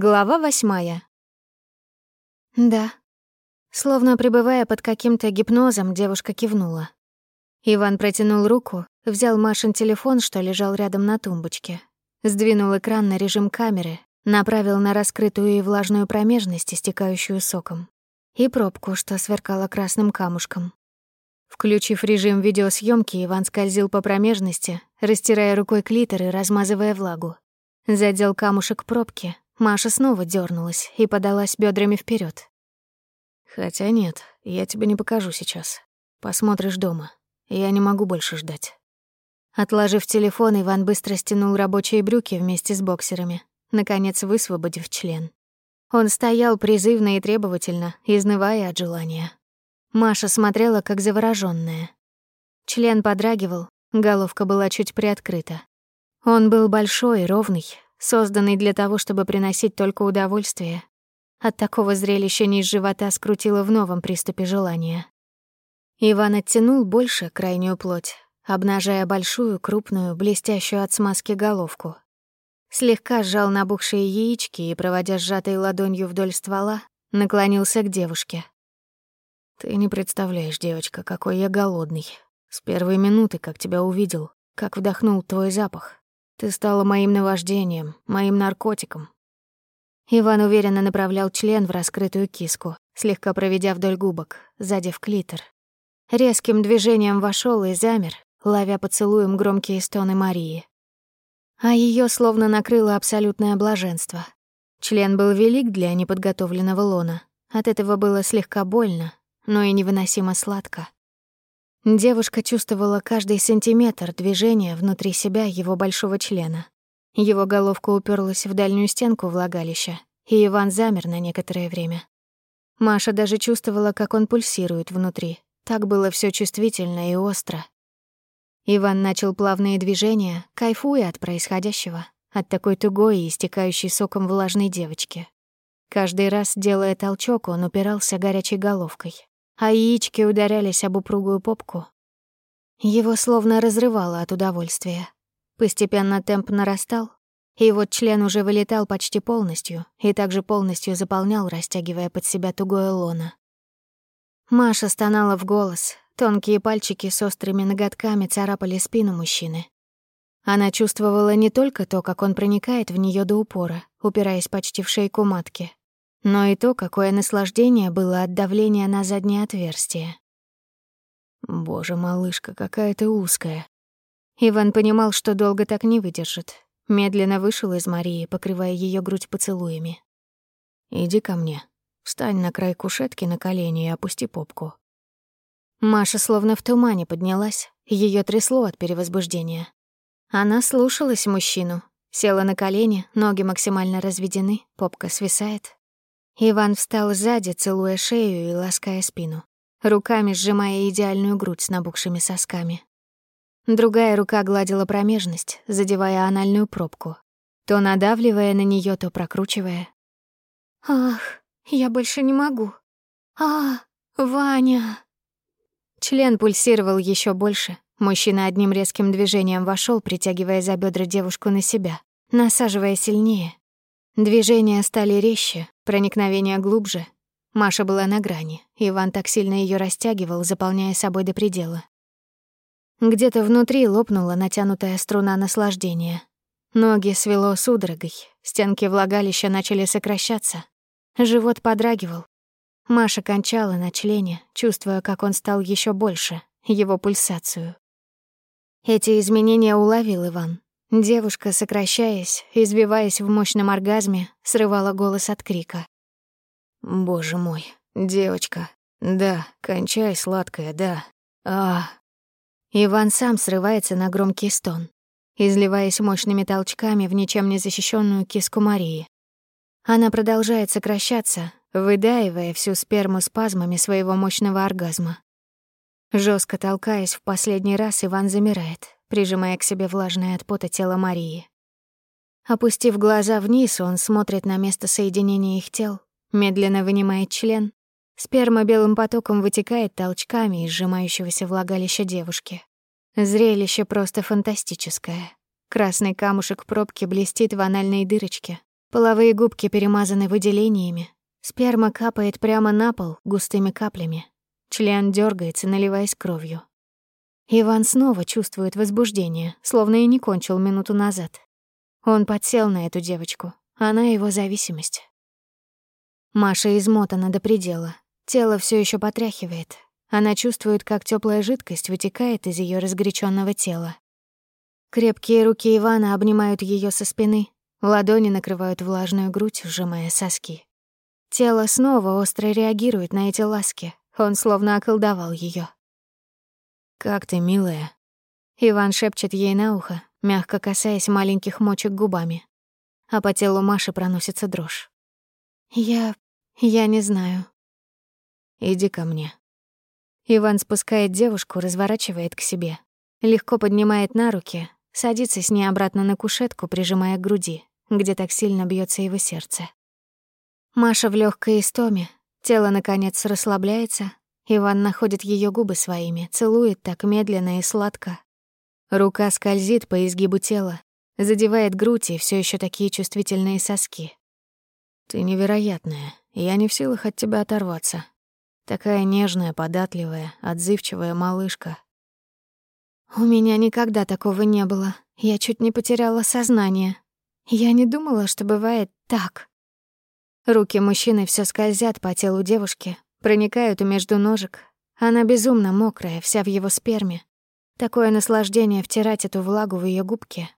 Глава восьмая. Да. Словно пребывая под каким-то гипнозом, девушка кивнула. Иван протянул руку, взял Машин телефон, что лежал рядом на тумбочке, сдвинул экран на режим камеры, направил на раскрытую и влажную промежность, истекающую соком, и пробку, что сверкала красным камушком. Включив режим видеосъемки, Иван скользил по промежности, растирая рукой клитор и размазывая влагу. Задел камушек пробки, Маша снова дернулась и подалась бедрами вперед. «Хотя нет, я тебе не покажу сейчас. Посмотришь дома. Я не могу больше ждать». Отложив телефон, Иван быстро стянул рабочие брюки вместе с боксерами, наконец высвободив член. Он стоял призывно и требовательно, изнывая от желания. Маша смотрела, как заворожённая. Член подрагивал, головка была чуть приоткрыта. Он был большой, ровный, созданный для того, чтобы приносить только удовольствие. От такого зрелища низ живота скрутило в новом приступе желания. Иван оттянул больше крайнюю плоть, обнажая большую, крупную, блестящую от смазки головку. Слегка сжал набухшие яички и, проводя сжатой ладонью вдоль ствола, наклонился к девушке. «Ты не представляешь, девочка, какой я голодный. С первой минуты, как тебя увидел, как вдохнул твой запах, ты стала моим наваждением, моим наркотиком. Иван уверенно направлял член в раскрытую киску, слегка проведя вдоль губок, задев клитор. Резким движением вошел и замер, ловя поцелуем громкие стоны Марии. А ее словно накрыло абсолютное блаженство. Член был велик для неподготовленного лона. От этого было слегка больно, но и невыносимо сладко. Девушка чувствовала каждый сантиметр движения внутри себя его большого члена. Его головка уперлась в дальнюю стенку влагалища, и Иван замер на некоторое время. Маша даже чувствовала, как он пульсирует внутри. Так было все чувствительно и остро. Иван начал плавные движения, кайфуя от происходящего, от такой тугой и истекающей соком влажной девочки. Каждый раз, делая толчок, он упирался горячей головкой а яички ударялись об упругую попку. Его словно разрывало от удовольствия. Постепенно темп нарастал, и вот член уже вылетал почти полностью и также полностью заполнял, растягивая под себя тугое лоно. Маша стонала в голос, тонкие пальчики с острыми ноготками царапали спину мужчины. Она чувствовала не только то, как он проникает в нее до упора, упираясь почти в шейку матки, но и то, какое наслаждение было от давления на заднее отверстие. «Боже, малышка, какая ты узкая!» Иван понимал, что долго так не выдержит. Медленно вышел из Марии, покрывая ее грудь поцелуями. «Иди ко мне. Встань на край кушетки на колени и опусти попку». Маша словно в тумане поднялась, ее трясло от перевозбуждения. Она слушалась мужчину, села на колени, ноги максимально разведены, попка свисает, Иван встал сзади, целуя шею и лаская спину, руками сжимая идеальную грудь с набухшими сосками. Другая рука гладила промежность, задевая анальную пробку, то надавливая на нее, то прокручивая. «Ах, я больше не могу. А, Ваня!» Член пульсировал еще больше. Мужчина одним резким движением вошел, притягивая за бедра девушку на себя, насаживая сильнее. Движения стали резче, проникновение глубже. Маша была на грани, Иван так сильно ее растягивал, заполняя собой до предела. Где-то внутри лопнула натянутая струна наслаждения. Ноги свело судорогой, стенки влагалища начали сокращаться. Живот подрагивал. Маша кончала на члене, чувствуя, как он стал еще больше, его пульсацию. Эти изменения уловил Иван, Девушка, сокращаясь, избиваясь в мощном оргазме, срывала голос от крика. «Боже мой, девочка, да, кончай, сладкая, да, а...» Иван сам срывается на громкий стон, изливаясь мощными толчками в ничем не защищенную киску Марии. Она продолжает сокращаться, выдаивая всю сперму спазмами своего мощного оргазма. Жестко толкаясь в последний раз, Иван замирает, прижимая к себе влажное от пота тело Марии. Опустив глаза вниз, он смотрит на место соединения их тел, медленно вынимает член. Сперма белым потоком вытекает толчками из сжимающегося влагалища девушки. Зрелище просто фантастическое. Красный камушек пробки блестит в анальной дырочке. Половые губки перемазаны выделениями. Сперма капает прямо на пол густыми каплями. Член дергается, наливаясь кровью. Иван снова чувствует возбуждение, словно и не кончил минуту назад. Он подсел на эту девочку. Она его зависимость. Маша измотана до предела. Тело все еще потряхивает. Она чувствует, как теплая жидкость вытекает из ее разгоряченного тела. Крепкие руки Ивана обнимают ее со спины, ладони накрывают влажную грудь, сжимая соски. Тело снова остро реагирует на эти ласки. Он словно околдовал ее. «Как ты, милая?» Иван шепчет ей на ухо, мягко касаясь маленьких мочек губами. А по телу Маши проносится дрожь. «Я... я не знаю». «Иди ко мне». Иван спускает девушку, разворачивает к себе. Легко поднимает на руки, садится с ней обратно на кушетку, прижимая к груди, где так сильно бьется его сердце. Маша в легкой истоме, тело, наконец, расслабляется. Иван находит ее губы своими, целует так медленно и сладко. Рука скользит по изгибу тела, задевает грудь и все еще такие чувствительные соски. «Ты невероятная, я не в силах от тебя оторваться. Такая нежная, податливая, отзывчивая малышка». «У меня никогда такого не было. Я чуть не потеряла сознание. Я не думала, что бывает так». Руки мужчины все скользят по телу девушки, проникают между ножек. Она безумно мокрая, вся в его сперме. Такое наслаждение втирать эту влагу в ее губки,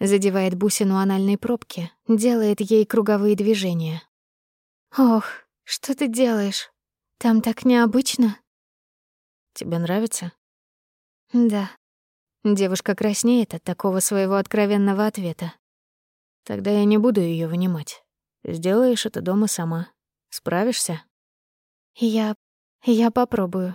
задевает бусину анальной пробки, делает ей круговые движения. «Ох, что ты делаешь? Там так необычно». «Тебе нравится?» «Да». Девушка краснеет от такого своего откровенного ответа. «Тогда я не буду ее вынимать. Сделаешь это дома сама. Справишься?» «Я... я попробую.